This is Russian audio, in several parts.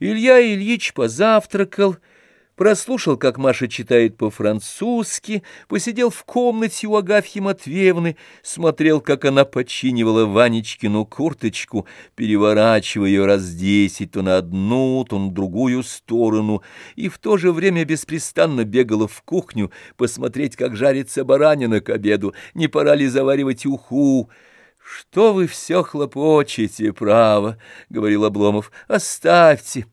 Илья Ильич позавтракал, прослушал, как Маша читает по-французски, посидел в комнате у Агафьи Матвеевны, смотрел, как она подчинивала Ванечкину курточку, переворачивая ее раз десять то на одну, то на другую сторону, и в то же время беспрестанно бегала в кухню посмотреть, как жарится баранина к обеду, не пора ли заваривать уху. «Что вы все хлопочете, право?» — говорил Обломов. «Оставьте».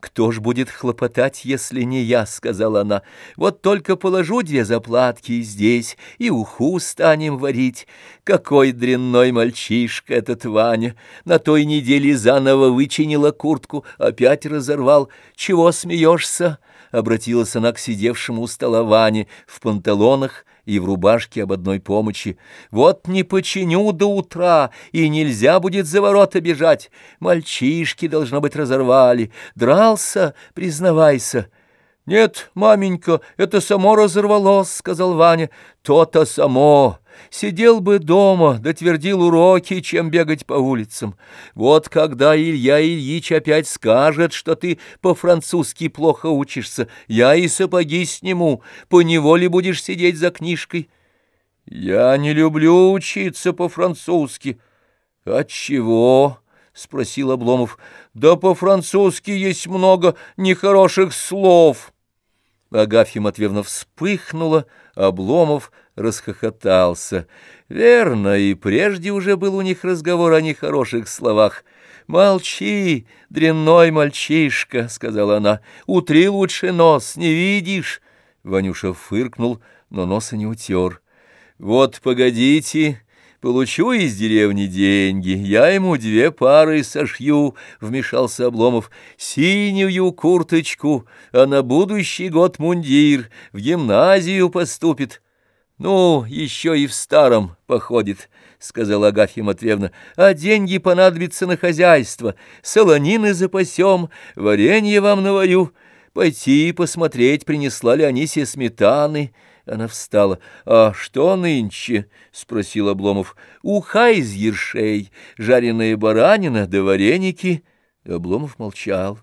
«Кто ж будет хлопотать, если не я?» — сказала она. «Вот только положу две заплатки здесь, и уху станем варить. Какой дрянной мальчишка этот Ваня! На той неделе заново вычинила куртку, опять разорвал. Чего смеешься?» — обратилась она к сидевшему у стола Ване в панталонах, и в рубашке об одной помощи. Вот не починю до утра, и нельзя будет за ворота бежать. Мальчишки, должно быть, разорвали. Дрался, признавайся. «Нет, маменька, это само разорвалось», — сказал Ваня. «То-то само». Сидел бы дома, дотвердил уроки, чем бегать по улицам. Вот когда Илья Ильич опять скажет, что ты по-французски плохо учишься, я и сапоги сниму, поневоле будешь сидеть за книжкой. Я не люблю учиться по-французски. Отчего? — спросил Обломов. — Да по-французски есть много нехороших слов. Агафья Матвеевна вспыхнула, Обломов расхохотался. Верно, и прежде уже был у них разговор о нехороших словах. «Молчи, дрянной мальчишка», — сказала она, — «утри лучше нос, не видишь?» Ванюша фыркнул, но носа не утер. «Вот погодите, получу из деревни деньги, я ему две пары сошью», — вмешался Обломов, — «синюю курточку, а на будущий год мундир, в гимназию поступит». «Ну, еще и в старом походит», — сказала Агафья Матвеевна, — «а деньги понадобятся на хозяйство. Солонины запасем, варенье вам наварю. Пойти посмотреть, принесла ли Анисия сметаны». Она встала. «А что нынче?» — спросил Обломов. «Уха из ершей, жареная баранина да вареники». Обломов молчал.